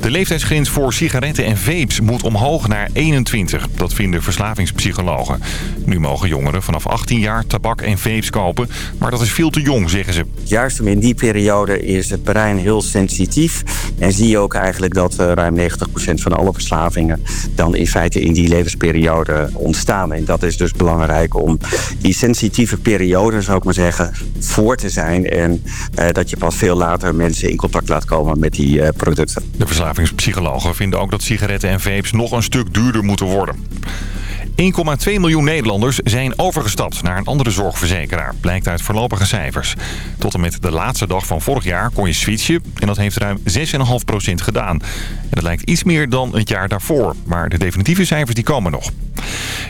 De leeftijdsgrens voor sigaretten en vapes moet omhoog naar 21. Dat vinden verslavingspsychologen. Nu mogen jongeren vanaf 18 jaar tabak en vapes kopen. Maar dat is veel te jong, zeggen ze. Juist in die periode is het brein heel sensitief. En zie je ook eigenlijk dat uh, ruim 90% van alle verslavingen... dan in feite in die levensperiode ontstaan. En dat is dus belangrijk om die sensitieve periode, zou ik maar zeggen... voor te zijn. En uh, dat je pas veel later mensen in contact laat komen met die uh, producten. De verslavingspsychologen vinden ook dat sigaretten en vapes nog een stuk duurder moeten worden. 1,2 miljoen Nederlanders zijn overgestapt naar een andere zorgverzekeraar, blijkt uit voorlopige cijfers. Tot en met de laatste dag van vorig jaar kon je switchen en dat heeft ruim 6,5% gedaan. En dat lijkt iets meer dan het jaar daarvoor, maar de definitieve cijfers die komen nog.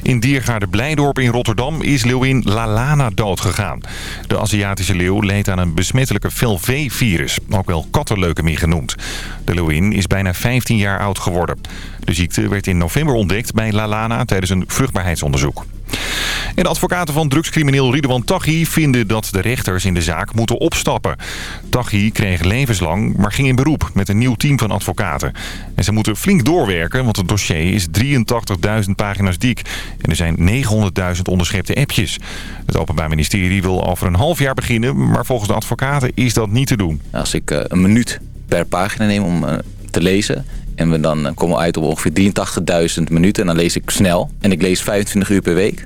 In Diergaarde Blijdorp in Rotterdam is leeuwin Lalana doodgegaan. De Aziatische leeuw leed aan een besmettelijke velvee-virus, ook wel kattenleukemie genoemd. De leeuwin is bijna 15 jaar oud geworden. De ziekte werd in november ontdekt bij Lalana tijdens een vruchtbaarheidsonderzoek. En de advocaten van drugscrimineel Ridwan Taghi vinden dat de rechters in de zaak moeten opstappen. Taghi kreeg levenslang, maar ging in beroep met een nieuw team van advocaten. En ze moeten flink doorwerken, want het dossier is 83.000 pagina's dik. En er zijn 900.000 onderschepte appjes. Het Openbaar Ministerie wil over een half jaar beginnen, maar volgens de advocaten is dat niet te doen. Als ik uh, een minuut per pagina neem om uh, te lezen... En we dan komen we uit op ongeveer 83.000 minuten. En dan lees ik snel. En ik lees 25 uur per week.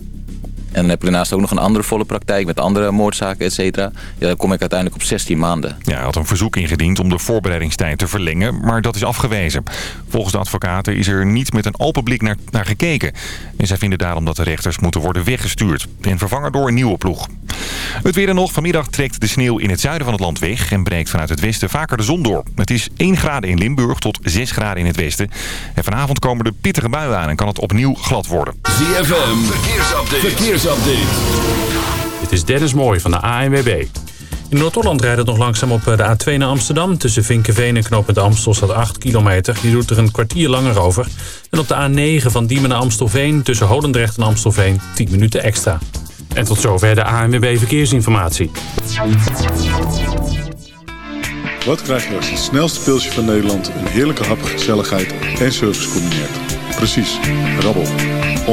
En dan heb ik daarnaast ook nog een andere volle praktijk met andere moordzaken, et cetera. Ja, dan kom ik uiteindelijk op 16 maanden. Ja, hij had een verzoek ingediend om de voorbereidingstijd te verlengen, maar dat is afgewezen. Volgens de advocaten is er niet met een open blik naar, naar gekeken. En zij vinden daarom dat de rechters moeten worden weggestuurd en vervangen door een nieuwe ploeg. Het weer en nog. Vanmiddag trekt de sneeuw in het zuiden van het land weg en breekt vanuit het westen vaker de zon door. Het is 1 graden in Limburg tot 6 graden in het westen. En vanavond komen de pittige buien aan en kan het opnieuw glad worden. ZFM, verkeersupdate. Verkeersupdate. Dit is Dennis Mooij van de ANWB. In Noord-Holland rijdt het nog langzaam op de A2 naar Amsterdam. Tussen Vinkenveen en knooppunt Amstel staat 8 kilometer. Die doet er een kwartier langer over. En op de A9 van Diemen naar Amstelveen tussen Holendrecht en Amstelveen 10 minuten extra. En tot zover de ANWB Verkeersinformatie. Wat krijg je als het snelste pilsje van Nederland... een heerlijke hap, gezelligheid en service combineert? Precies, rabbel.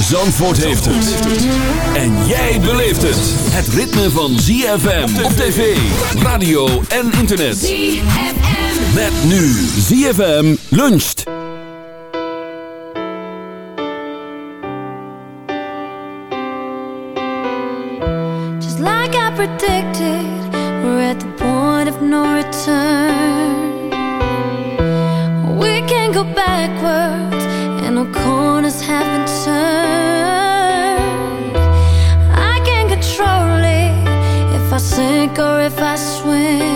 Zandvoort heeft het. En jij beleeft het. Het ritme van ZFM op tv, radio en internet. ZFM. Met nu ZFM luncht. Just like I predicted, we're at the point of no return. We can't go backwards, and no corners have sink or if I swim.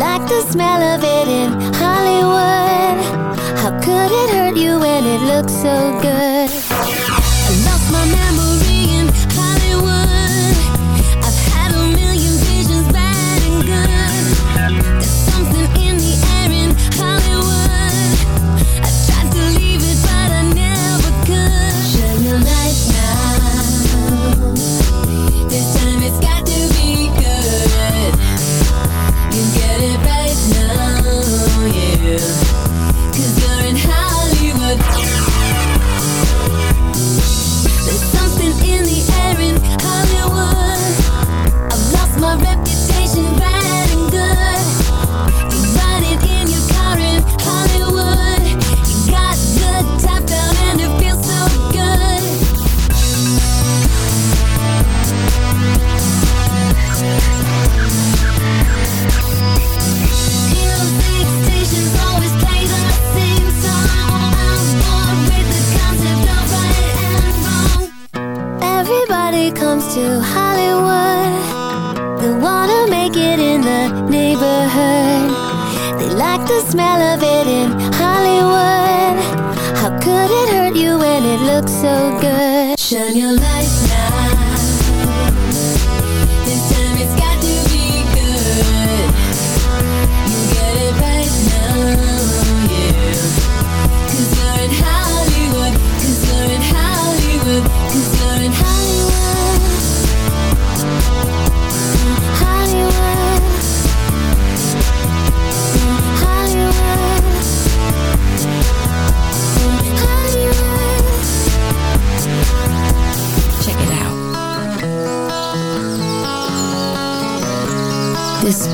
like the smell of it in Hollywood. How could it hurt you when it looks so good?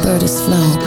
bird is flown.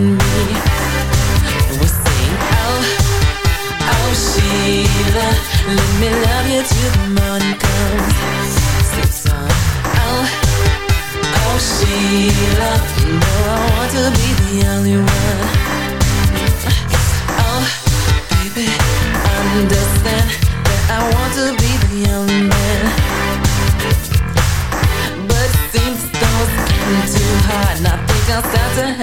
and We'll sing Oh, oh Sheila Let me love you till the morning comes Sing song Oh, oh Sheila You know I want to be the only one Oh, baby Understand that I want to be the only man But it seems those getting too hard And I think I'll start to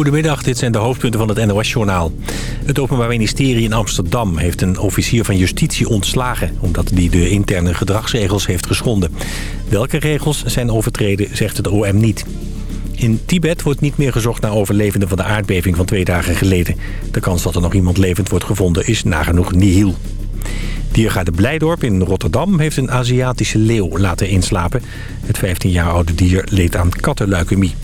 Goedemiddag, dit zijn de hoofdpunten van het NOS-journaal. Het Openbaar Ministerie in Amsterdam heeft een officier van justitie ontslagen... omdat die de interne gedragsregels heeft geschonden. Welke regels zijn overtreden, zegt het OM niet. In Tibet wordt niet meer gezocht naar overlevenden van de aardbeving van twee dagen geleden. De kans dat er nog iemand levend wordt gevonden is nagenoeg nihil. Diergaarde Blijdorp in Rotterdam heeft een Aziatische leeuw laten inslapen. Het 15 jaar oude dier leed aan kattenleukemie.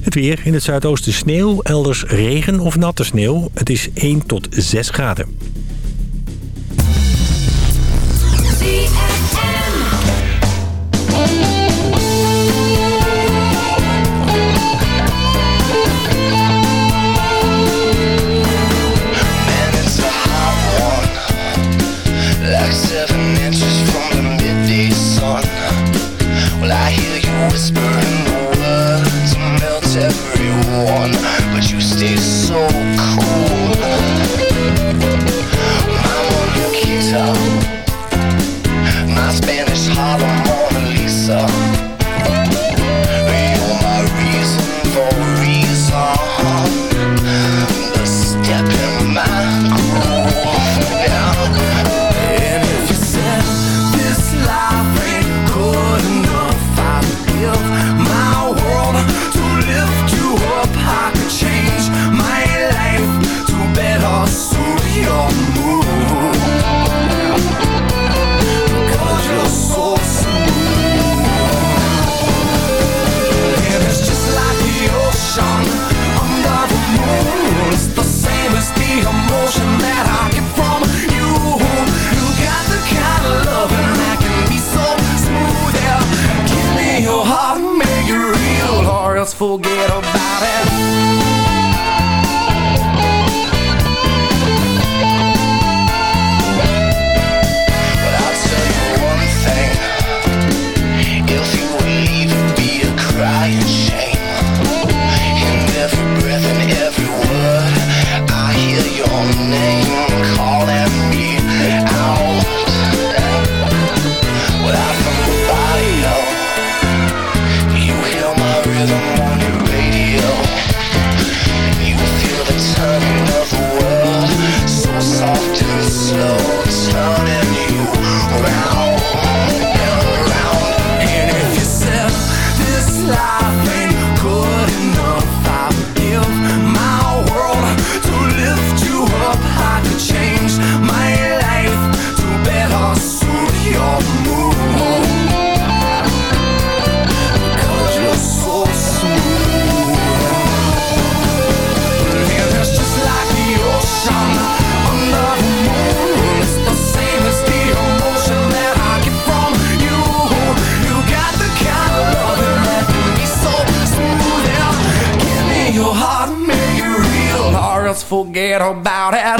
Het weer in het zuidoosten sneeuw, elders regen of natte sneeuw. Het is 1 tot 6 graden. Man, One. Forget about it.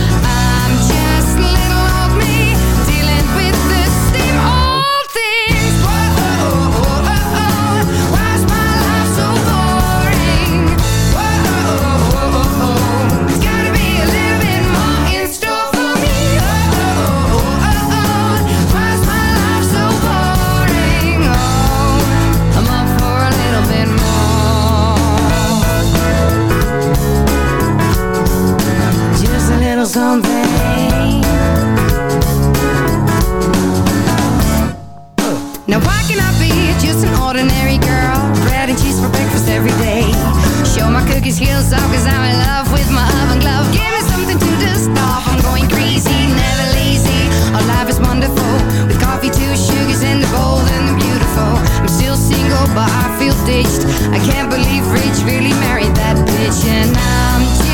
something Now why can I be just an ordinary girl? Bread and cheese for breakfast every day. Show my cookies heels off cause I'm in love with my oven glove. Give me something to dust off, I'm going crazy, never lazy. Our life is wonderful. With coffee, two sugars and the bowl, and the beautiful. I'm still single but I feel ditched. I can't believe Rich really married that bitch And I'm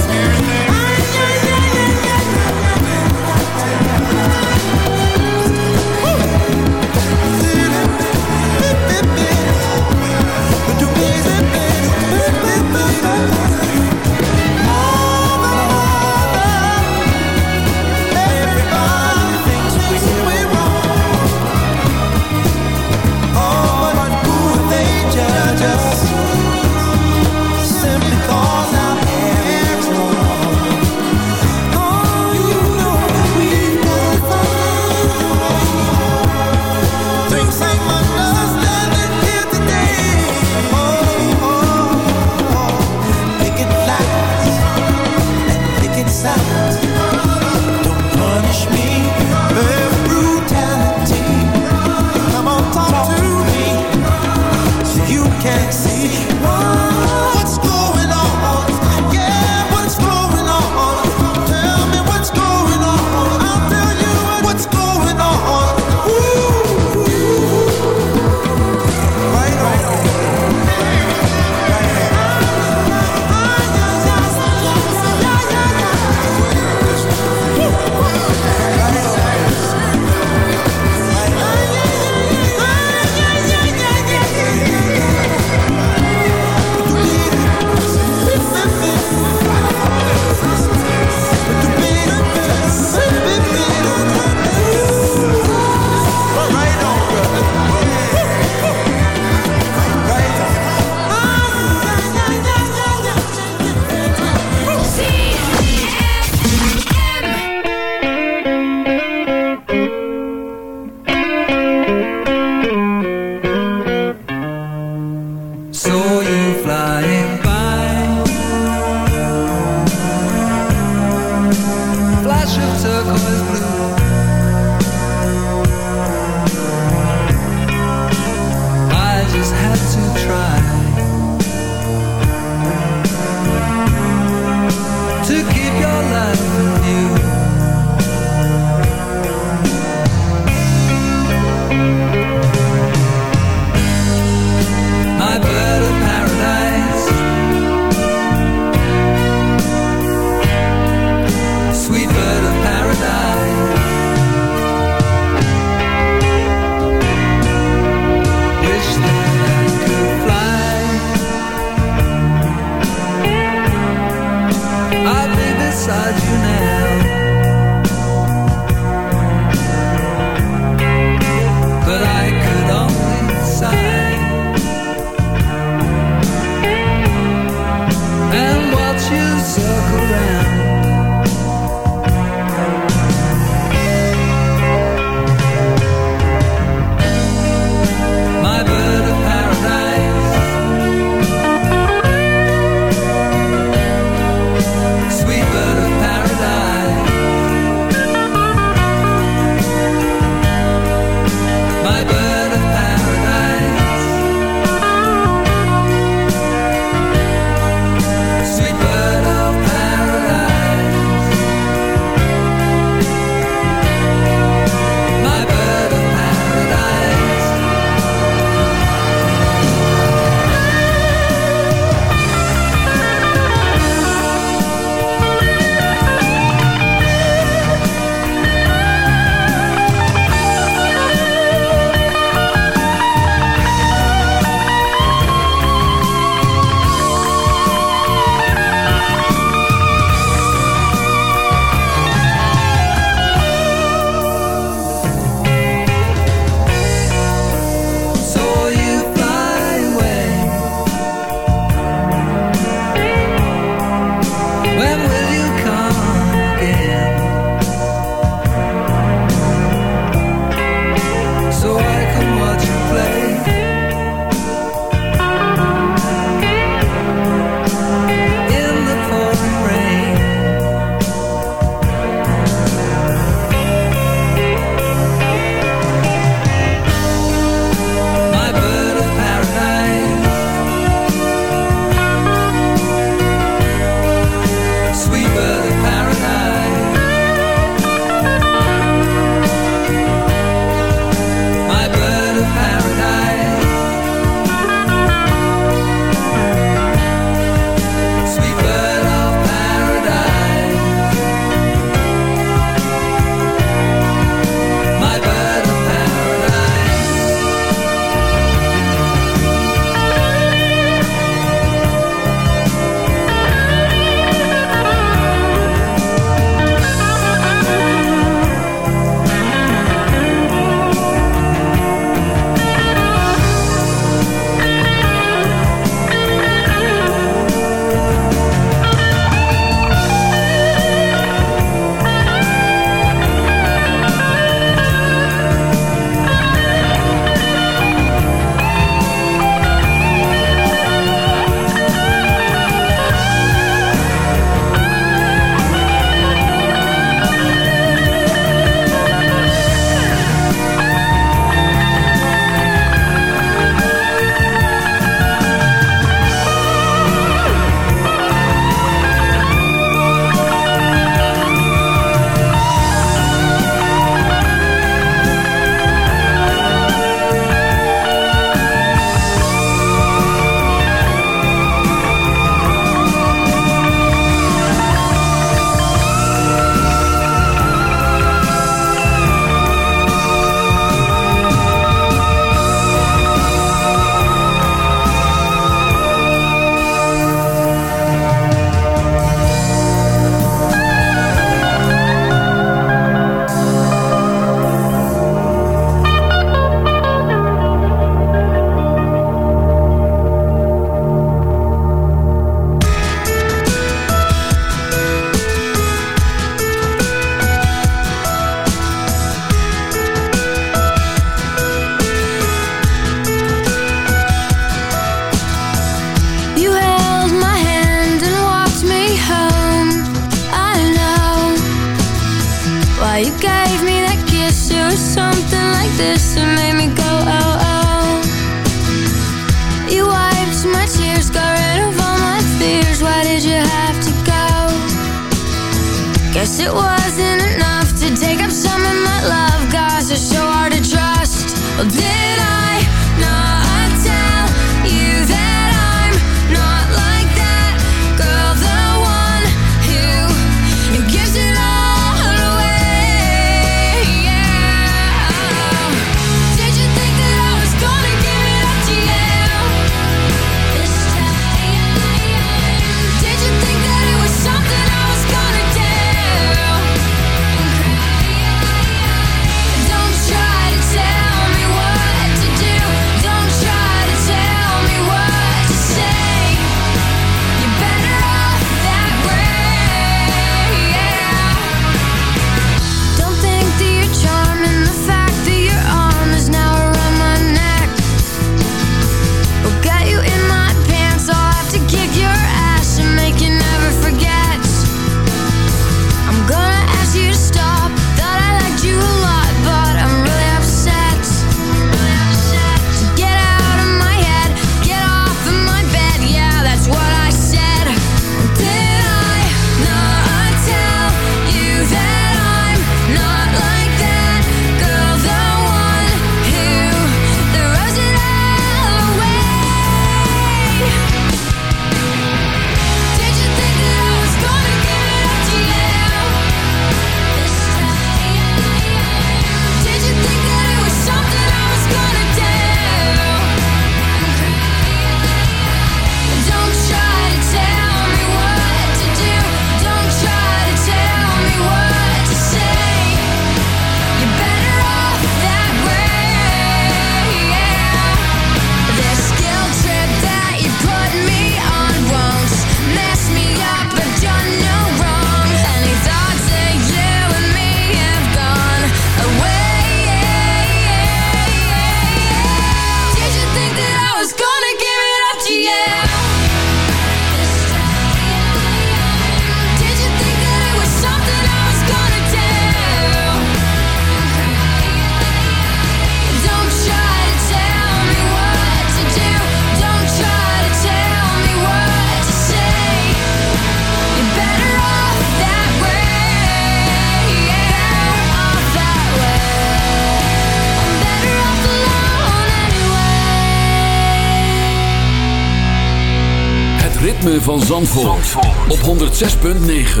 ritme van Zandvoort, Zandvoort. op 106.9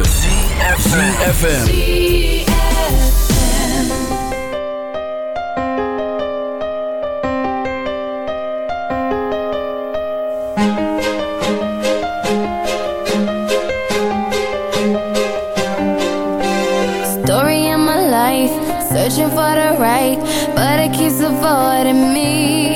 CFFM Story of my life, searching for the right But it keeps avoiding me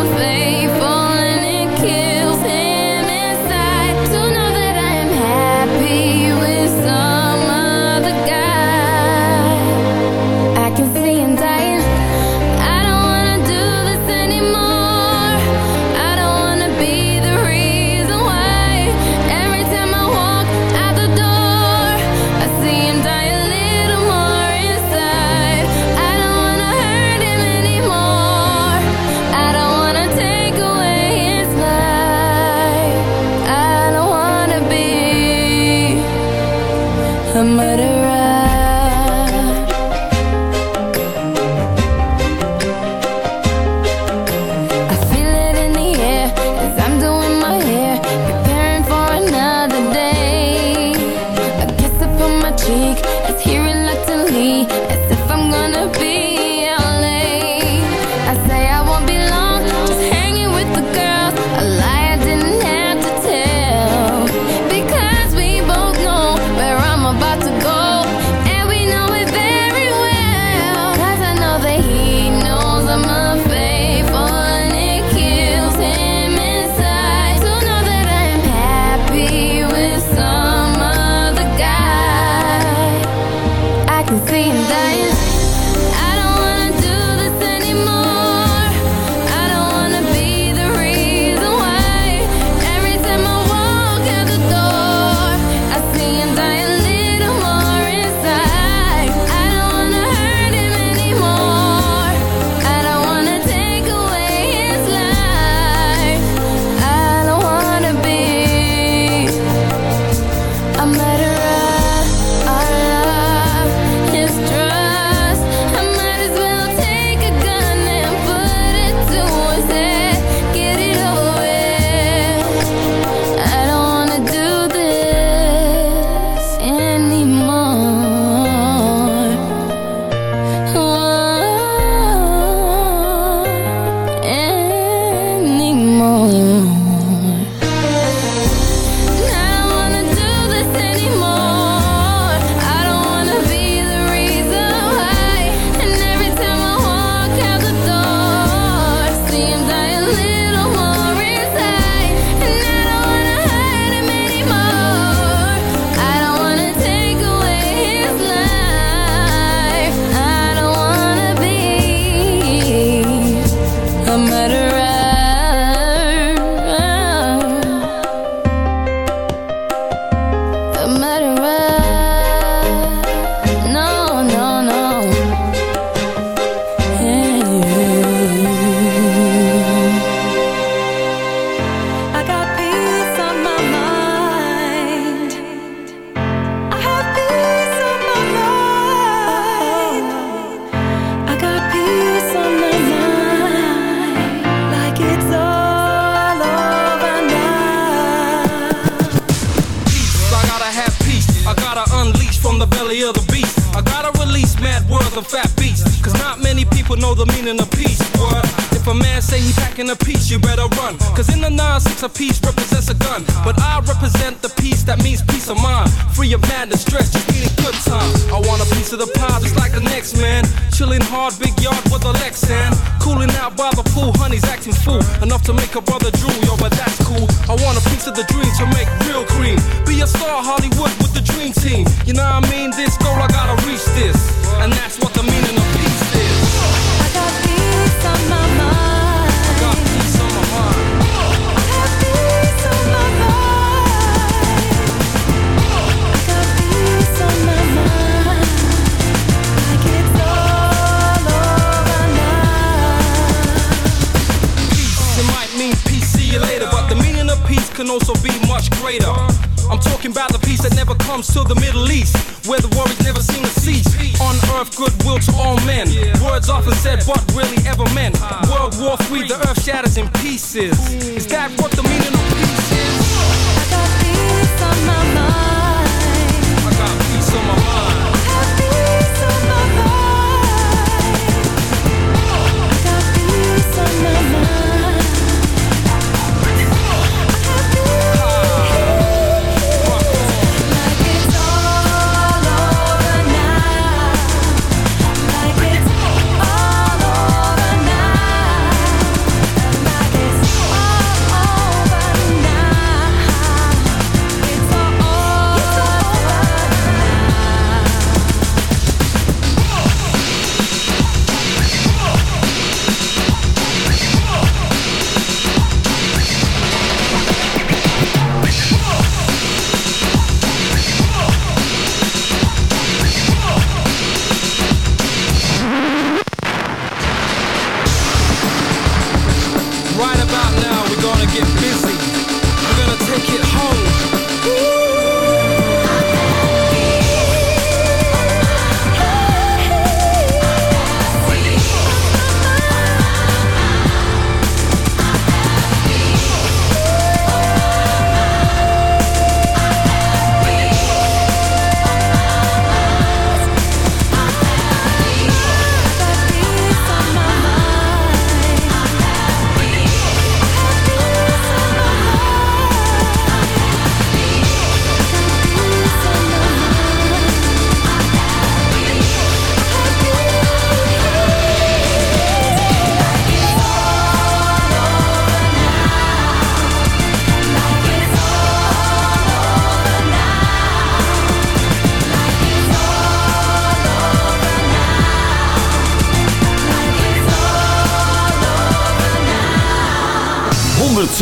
piece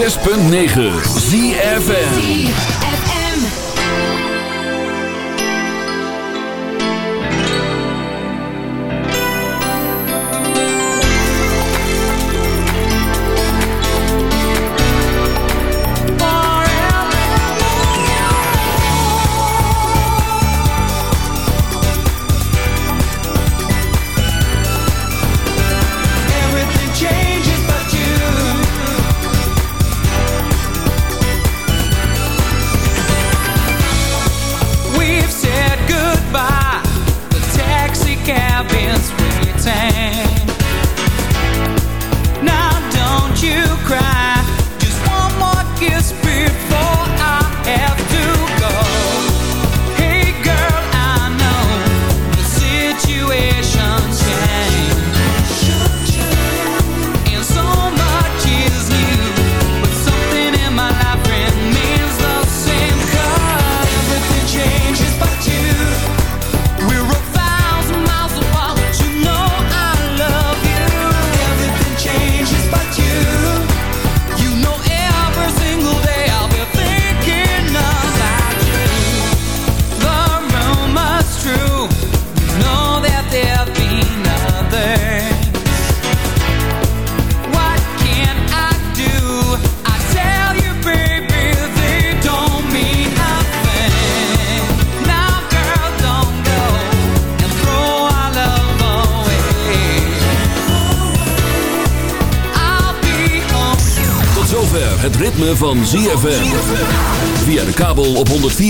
106.9 Zie